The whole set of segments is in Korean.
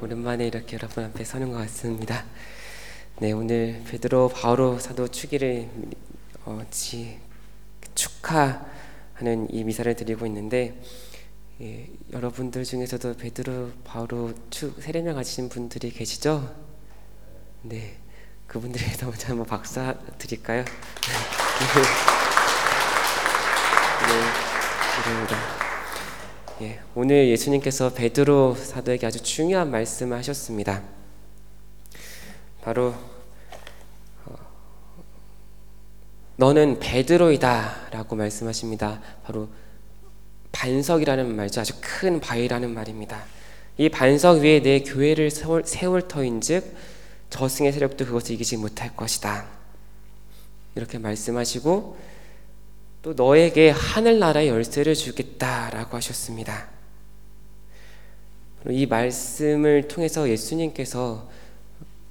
오랜만에 이렇게 여러분 앞에 서는 것 같습니다. 네, 오늘 베드로 바오로 사도 축일을 어, 지, 축하하는 이 미사를 드리고 있는데 예, 여러분들 중에서도 베드로 바오로 축 세례명 가지신 분들이 계시죠? 네, 그분들에 대해서 먼저 한번 박수 드릴까요? 네, 감사합니다. 예, 오늘 예수님께서 베드로 사도에게 아주 중요한 말씀을 하셨습니다. 바로 어, 너는 베드로이다라고 말씀하십니다. 바로 반석이라는 말이죠. 아주 큰 바위라는 말입니다. 이 반석 위에 내 교회를 세울, 세울 터인즉 저승의 세력도 그것을 이기지 못할 것이다. 이렇게 말씀하시고 또 너에게 하늘나라의 열쇠를 주겠다라고 하셨습니다. 이 말씀을 통해서 예수님께서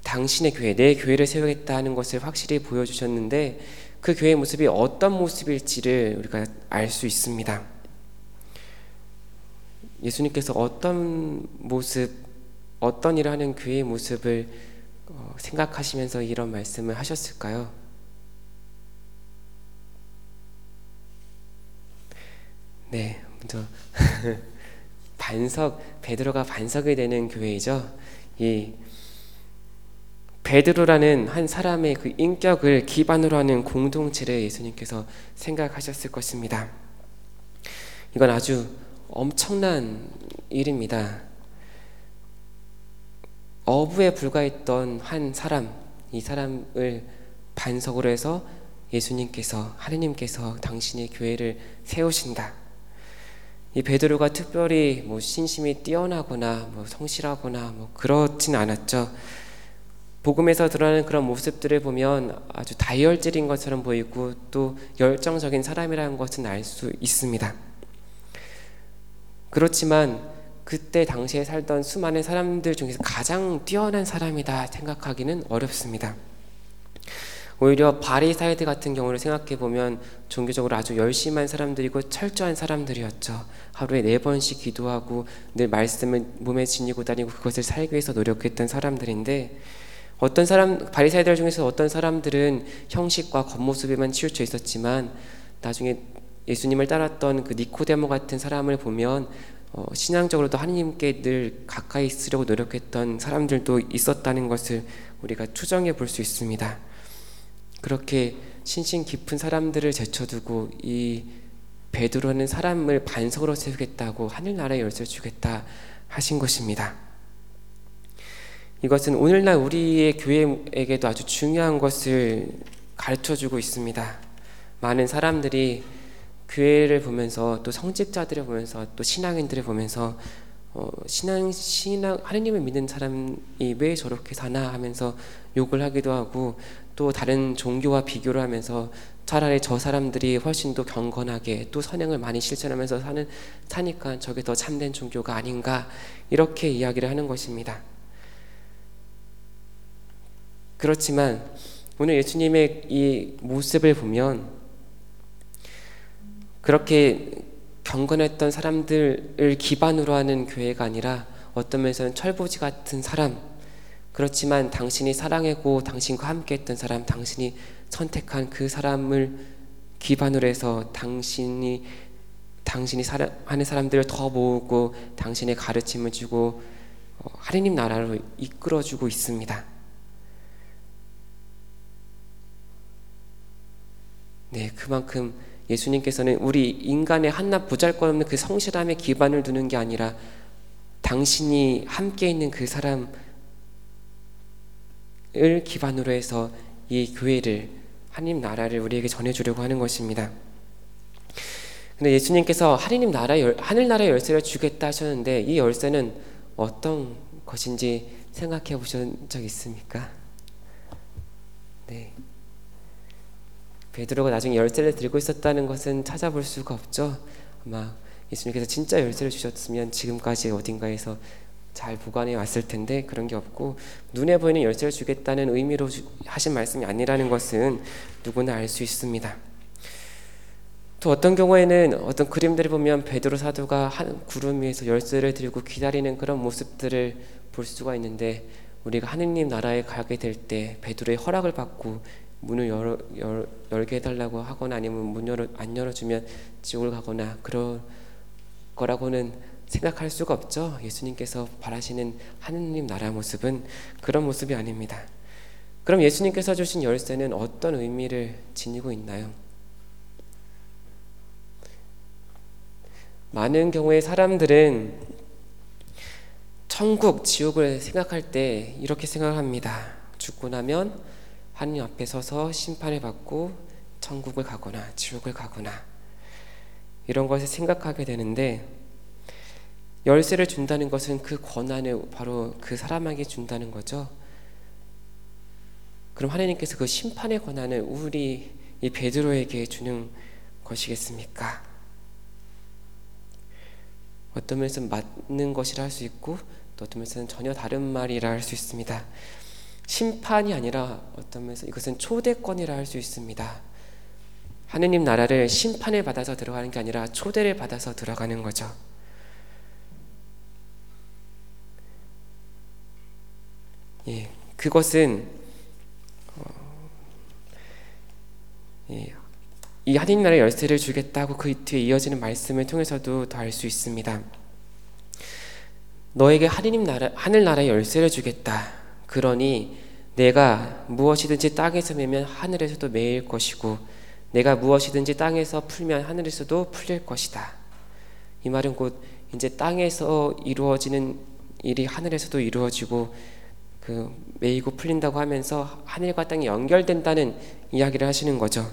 당신의 교회, 내 교회를 세우겠다는 것을 확실히 보여주셨는데 그 교회의 모습이 어떤 모습일지를 우리가 알 수 있습니다. 예수님께서 어떤 모습, 어떤 일을 하는 교회의 모습을 어, 생각하시면서 이런 말씀을 하셨을까요? 네, 먼저 반석 베드로가 반석이 되는 교회이죠. 이 베드로라는 한 사람의 그 인격을 기반으로 하는 공동체를 예수님께서 생각하셨을 것입니다. 이건 아주 엄청난 일입니다. 어부에 불과했던 한 사람, 이 사람을 반석으로 해서 예수님께서 하느님께서 당신의 교회를 세우신다. 이 베드로가 특별히 뭐 신심이 뛰어나거나 뭐 성실하거나 뭐 그렇진 않았죠. 복음에서 드러나는 그런 모습들을 보면 아주 다이얼질인 것처럼 보이고 또 열정적인 사람이라는 것은 알 수 있습니다. 그렇지만 그때 당시에 살던 수많은 사람들 중에서 가장 뛰어난 사람이다 생각하기는 어렵습니다. 오히려 바리사이들 같은 경우를 생각해 보면 종교적으로 아주 열심한 사람들이고 철저한 사람들이었죠. 하루에 네 번씩 기도하고 늘 말씀을 몸에 지니고 다니고 그것을 살기 위해서 노력했던 사람들인데 어떤 사람 바리사이들 중에서 어떤 사람들은 형식과 겉모습에만 치우쳐 있었지만 나중에 예수님을 따랐던 그 니코데모 같은 사람을 보면 어, 신앙적으로도 하나님께 늘 가까이 있으려고 노력했던 사람들도 있었다는 것을 우리가 추정해 볼 수 있습니다. 그렇게 신신 깊은 사람들을 제쳐두고 이 베드로는 사람을 반석으로 세우겠다고 하늘나라의 열쇠를 주겠다 하신 것입니다. 이것은 오늘날 우리의 교회에게도 아주 중요한 것을 가르쳐 주고 있습니다. 많은 사람들이 교회를 보면서 또 성직자들을 보면서 또 신앙인들을 보면서 어, 신앙 신앙 하느님을 믿는 사람이 왜 저렇게 사나 하면서 욕을 하기도 하고 또 다른 종교와 비교를 하면서 차라리 저 사람들이 훨씬 더 경건하게 또 선행을 많이 실천하면서 사는 사니까 저게 더 참된 종교가 아닌가 이렇게 이야기를 하는 것입니다. 그렇지만 오늘 예수님의 이 모습을 보면 그렇게 경건했던 사람들을 기반으로 하는 교회가 아니라 어떤 면에서는 철부지 같은 사람 그렇지만 당신이 사랑하고 당신과 함께 했던 사람 당신이 선택한 그 사람을 기반으로 해서 당신이 당신이 사랑 하는 사람들을 더 모으고 당신의 가르침을 주고 어, 하느님 나라로 이끌어주고 있습니다. 네, 그만큼 예수님께서는 우리 인간의 한낱 부잘것없는 그 성실함에 기반을 두는 게 아니라 당신이 함께 있는 그 사람을 기반으로 해서 이 교회를 하나님 나라를 우리에게 전해주려고 하는 것입니다. 근데 예수님께서 하나님 나라 하늘 나라 열쇠를 주겠다 하셨는데 이 열쇠는 어떤 것인지 생각해 보신 적 있습니까? 네. 베드로가 나중에 열쇠를 들고 있었다는 것은 찾아볼 수가 없죠. 아마 예수님께서 진짜 열쇠를 주셨으면 지금까지 어딘가에서 잘 보관해 왔을 텐데 그런 게 없고 눈에 보이는 열쇠를 주겠다는 의미로 하신 말씀이 아니라는 것은 누구나 알 수 있습니다. 또 어떤 경우에는 어떤 그림들을 보면 베드로 사도가 한 구름 위에서 열쇠를 들고 기다리는 그런 모습들을 볼 수가 있는데 우리가 하느님 나라에 가게 될 때 베드로의 허락을 받고 문을 열어, 열, 열게 해달라고 하거나 아니면 문 열어 안 열어주면 지옥을 가거나 그럴 거라고는 생각할 수가 없죠. 예수님께서 바라시는 하느님 나라 모습은 그런 모습이 아닙니다. 그럼 예수님께서 주신 열쇠는 어떤 의미를 지니고 있나요? 많은 경우에 사람들은 천국, 지옥을 생각할 때 이렇게 생각합니다. 죽고 나면 하나님 앞에 서서 심판을 받고 천국을 가거나 지옥을 가거나 이런 것을 생각하게 되는데 열쇠를 준다는 것은 그 권한을 바로 그 사람에게 준다는 거죠. 그럼 하나님께서 그 심판의 권한을 우리 이 베드로에게 주는 것이겠습니까? 어떤 면에서 맞는 것이라 할 수 있고 또 어떤 면에서는 전혀 다른 말이라 할 수 있습니다. 심판이 아니라 어떤 면에서 이것은 초대권이라 할 수 있습니다. 하느님 나라를 심판을 받아서 들어가는 게 아니라 초대를 받아서 들어가는 거죠. 예, 그것은 어, 예, 이 하느님 나라의 열쇠를 주겠다고 그 뒤에 이어지는 말씀을 통해서도 더 알 수 있습니다. 너에게 하느님 나라 하늘 나라의 열쇠를 주겠다. 그러니 내가 무엇이든지 땅에서 매면 하늘에서도 매일 것이고 내가 무엇이든지 땅에서 풀면 하늘에서도 풀릴 것이다. 이 말은 곧 이제 땅에서 이루어지는 일이 하늘에서도 이루어지고 그 매이고 풀린다고 하면서 하늘과 땅이 연결된다는 이야기를 하시는 거죠.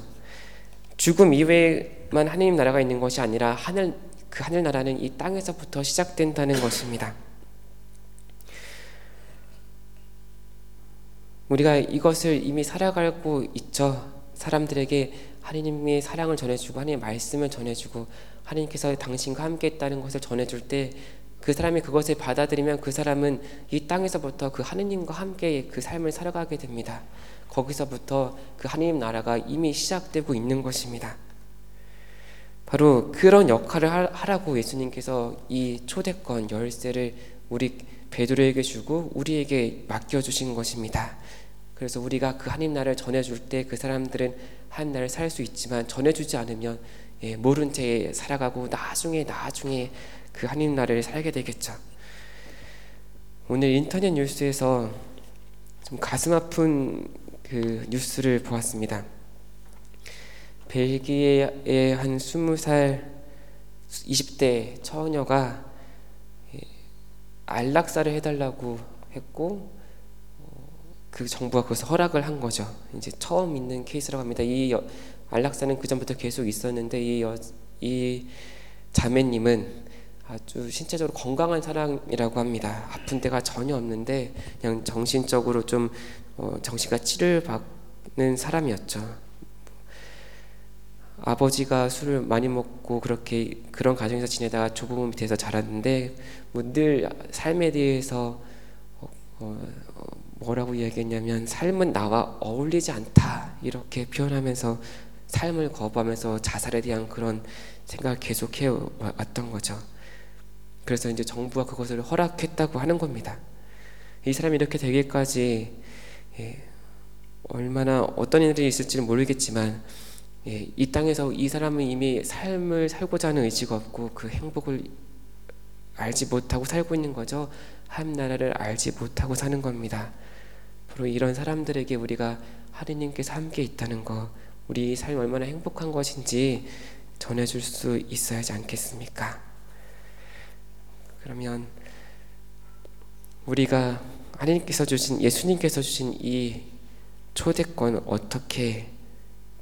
죽음 이외에만 하느님 나라가 있는 것이 아니라 하늘 그 하늘 나라는 이 땅에서부터 시작된다는 것입니다. 우리가 이것을 이미 살아가고 있죠. 사람들에게 하나님의 사랑을 전해주고 하나님의 말씀을 전해주고 하나님께서 당신과 함께했다는 것을 전해줄 때 그 사람이 그것을 받아들이면 그 사람은 이 땅에서부터 그 하느님과 함께 그 삶을 살아가게 됩니다. 거기서부터 그 하나님 나라가 이미 시작되고 있는 것입니다. 바로 그런 역할을 하라고 예수님께서 이 초대권 열쇠를 우리 베드로에게 주고 우리에게 맡겨 주신 것입니다. 그래서 우리가 그 하나님 나라를 전해줄 때 그 사람들은 하나님 나라를 살 수 있지만 전해주지 않으면 예, 모른 채 살아가고 나중에 나중에 그 하나님 나라를 살게 되겠죠. 오늘 인터넷 뉴스에서 좀 가슴 아픈 그 뉴스를 보았습니다. 벨기에의 한 20살 20대 처녀가 예, 안락사를 해달라고 했고 그 정부가 그것을 허락을 한 거죠. 이제 처음 있는 케이스라고 합니다. 이 여, 안락사는 그 전부터 계속 있었는데 이, 여, 이 자매님은 아주 신체적으로 건강한 사람이라고 합니다. 아픈 데가 전혀 없는데 그냥 정신적으로 좀 어, 정신과 치료를 받는 사람이었죠. 아버지가 술을 많이 먹고 그렇게 그런 가정에서 지내다가 조부모 밑에서 자랐는데 뭐 늘 삶에 대해서 어, 어, 뭐라고 이야기했냐면 삶은 나와 어울리지 않다 이렇게 표현하면서 삶을 거부하면서 자살에 대한 그런 생각을 계속해 왔던 거죠. 그래서 이제 정부가 그것을 허락했다고 하는 겁니다. 이 사람이 이렇게 되기까지 예, 얼마나 어떤 일이 있을지는 모르겠지만 예, 이 땅에서 이 사람은 이미 삶을 살고자 하는 의지가 없고 그 행복을 알지 못하고 살고 있는 거죠. 하나님 나라를 알지 못하고 사는 겁니다. 바로 이런 사람들에게 우리가 하느님께서 함께 있다는 거, 우리 삶이 얼마나 행복한 것인지 전해줄 수 있어야 지 않겠습니까? 그러면 우리가 하나님께서 주신 예수님께서 주신 이 초대권 어떻게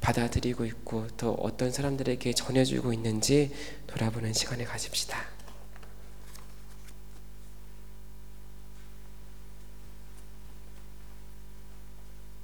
받아들이고 있고 또 어떤 사람들에게 전해주고 있는지 돌아보는 시간을 가집시다.